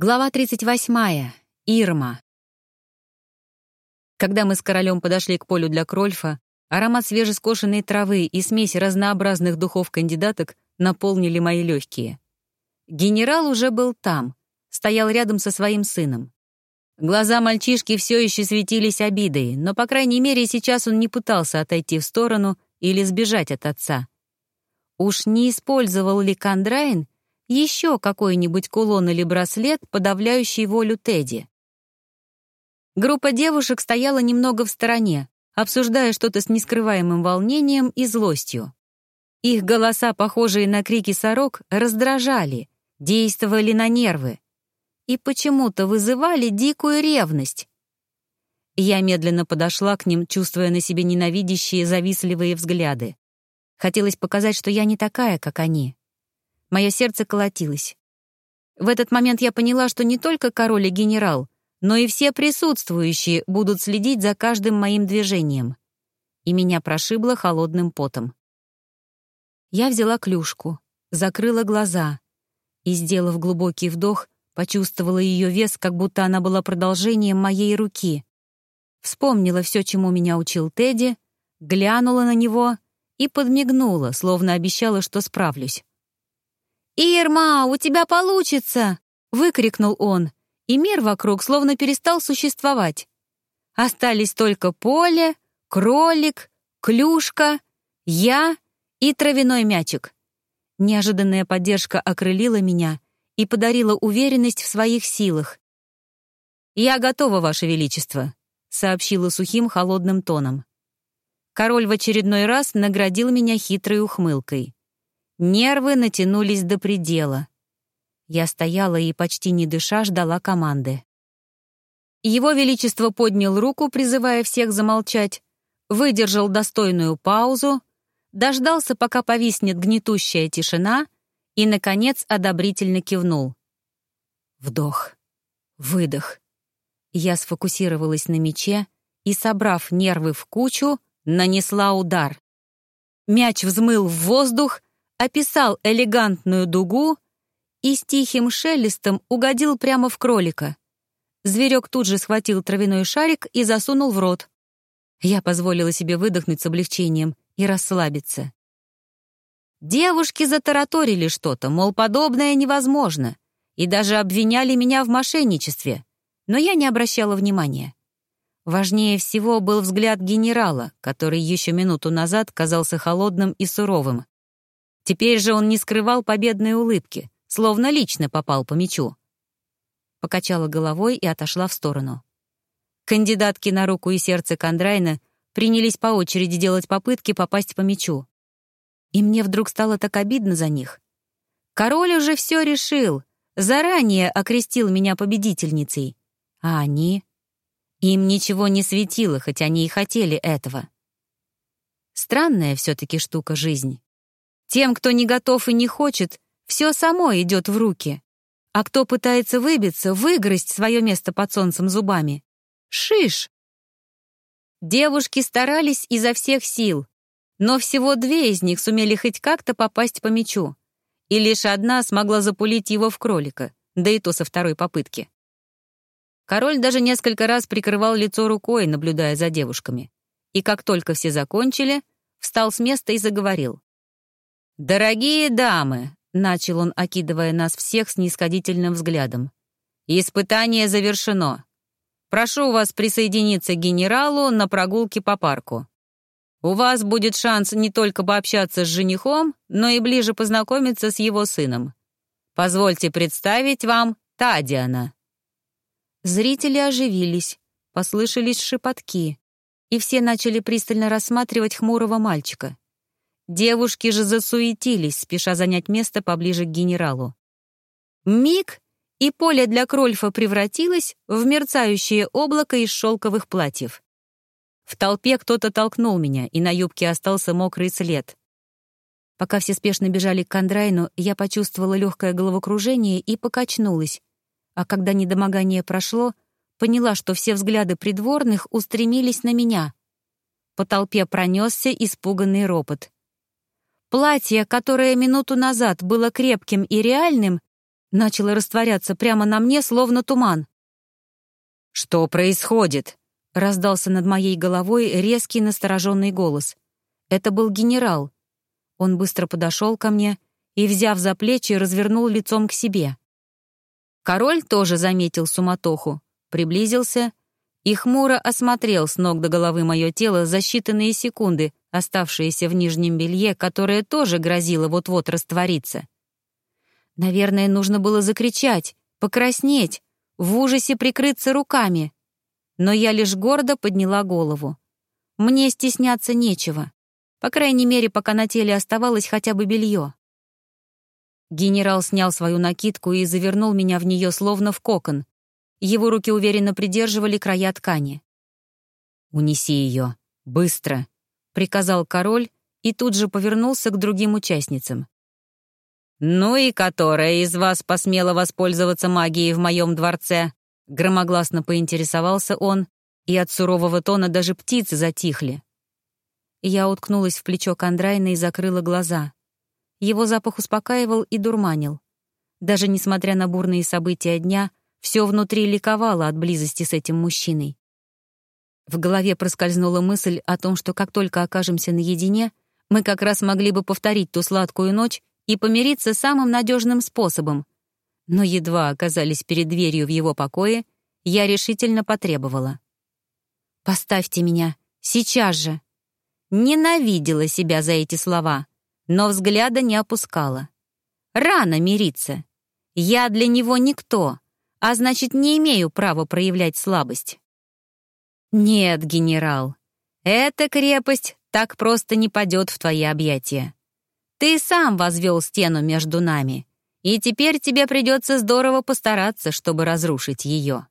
Глава 38. Ирма. Когда мы с королем подошли к полю для крольфа, аромат свежескошенной травы и смесь разнообразных духов кандидаток наполнили мои легкие. Генерал уже был там, стоял рядом со своим сыном. Глаза мальчишки все еще светились обидой, но, по крайней мере, сейчас он не пытался отойти в сторону или сбежать от отца. Уж не использовал ли Кондрайн еще какой-нибудь кулон или браслет, подавляющий волю Тедди. Группа девушек стояла немного в стороне, обсуждая что-то с нескрываемым волнением и злостью. Их голоса, похожие на крики сорок, раздражали, действовали на нервы и почему-то вызывали дикую ревность. Я медленно подошла к ним, чувствуя на себе ненавидящие, завистливые взгляды. Хотелось показать, что я не такая, как они. Мое сердце колотилось. В этот момент я поняла, что не только король и генерал, но и все присутствующие будут следить за каждым моим движением. И меня прошибло холодным потом. Я взяла клюшку, закрыла глаза и, сделав глубокий вдох, почувствовала ее вес, как будто она была продолжением моей руки. Вспомнила все, чему меня учил Тедди, глянула на него и подмигнула, словно обещала, что справлюсь. «Ирма, у тебя получится!» — выкрикнул он, и мир вокруг словно перестал существовать. Остались только поле, кролик, клюшка, я и травяной мячик. Неожиданная поддержка окрылила меня и подарила уверенность в своих силах. «Я готова, Ваше Величество», — сообщила сухим холодным тоном. Король в очередной раз наградил меня хитрой ухмылкой. Нервы натянулись до предела. Я стояла и, почти не дыша, ждала команды. Его Величество поднял руку, призывая всех замолчать, выдержал достойную паузу, дождался, пока повиснет гнетущая тишина, и, наконец, одобрительно кивнул. Вдох, выдох. Я сфокусировалась на мече и, собрав нервы в кучу, нанесла удар. Мяч взмыл в воздух, описал элегантную дугу и с тихим шелестом угодил прямо в кролика. Зверек тут же схватил травяной шарик и засунул в рот. Я позволила себе выдохнуть с облегчением и расслабиться. Девушки затараторили что-то, мол, подобное невозможно, и даже обвиняли меня в мошенничестве, но я не обращала внимания. Важнее всего был взгляд генерала, который еще минуту назад казался холодным и суровым. Теперь же он не скрывал победной улыбки, словно лично попал по мячу. Покачала головой и отошла в сторону. Кандидатки на руку и сердце Кондрайна принялись по очереди делать попытки попасть по мячу. И мне вдруг стало так обидно за них. Король уже все решил, заранее окрестил меня победительницей. А они? Им ничего не светило, хоть они и хотели этого. Странная все-таки штука жизнь. Тем, кто не готов и не хочет, все само идет в руки. А кто пытается выбиться, выгрызть свое место под солнцем зубами, шиш! Девушки старались изо всех сил, но всего две из них сумели хоть как-то попасть по мячу, и лишь одна смогла запулить его в кролика, да и то со второй попытки. Король даже несколько раз прикрывал лицо рукой, наблюдая за девушками. И как только все закончили, встал с места и заговорил. «Дорогие дамы!» — начал он, окидывая нас всех с нисходительным взглядом. «Испытание завершено. Прошу вас присоединиться к генералу на прогулке по парку. У вас будет шанс не только пообщаться с женихом, но и ближе познакомиться с его сыном. Позвольте представить вам Тадиана». Зрители оживились, послышались шепотки, и все начали пристально рассматривать хмурого мальчика. Девушки же засуетились, спеша занять место поближе к генералу. Миг, и поле для Крольфа превратилось в мерцающее облако из шелковых платьев. В толпе кто-то толкнул меня, и на юбке остался мокрый след. Пока все спешно бежали к Кондрайну, я почувствовала легкое головокружение и покачнулась. А когда недомогание прошло, поняла, что все взгляды придворных устремились на меня. По толпе пронесся испуганный ропот. Платье, которое минуту назад было крепким и реальным, начало растворяться прямо на мне, словно туман. «Что происходит?» — раздался над моей головой резкий настороженный голос. Это был генерал. Он быстро подошел ко мне и, взяв за плечи, развернул лицом к себе. Король тоже заметил суматоху, приблизился и хмуро осмотрел с ног до головы мое тело за считанные секунды, оставшиеся в нижнем белье, которое тоже грозило вот-вот раствориться. Наверное, нужно было закричать, покраснеть, в ужасе прикрыться руками. Но я лишь гордо подняла голову. Мне стесняться нечего. По крайней мере, пока на теле оставалось хотя бы белье. Генерал снял свою накидку и завернул меня в нее словно в кокон. Его руки уверенно придерживали края ткани. «Унеси ее. Быстро!» — приказал король и тут же повернулся к другим участницам. «Ну и которая из вас посмела воспользоваться магией в моем дворце?» Громогласно поинтересовался он, и от сурового тона даже птицы затихли. Я уткнулась в плечо Кондрайна и закрыла глаза. Его запах успокаивал и дурманил. Даже несмотря на бурные события дня, все внутри ликовало от близости с этим мужчиной. В голове проскользнула мысль о том, что как только окажемся наедине, мы как раз могли бы повторить ту сладкую ночь и помириться самым надежным способом. Но едва оказались перед дверью в его покое, я решительно потребовала. «Поставьте меня! Сейчас же!» Ненавидела себя за эти слова но взгляда не опускала. Рано мириться. Я для него никто, а значит, не имею права проявлять слабость. Нет, генерал, эта крепость так просто не падет в твои объятия. Ты сам возвел стену между нами, и теперь тебе придется здорово постараться, чтобы разрушить ее.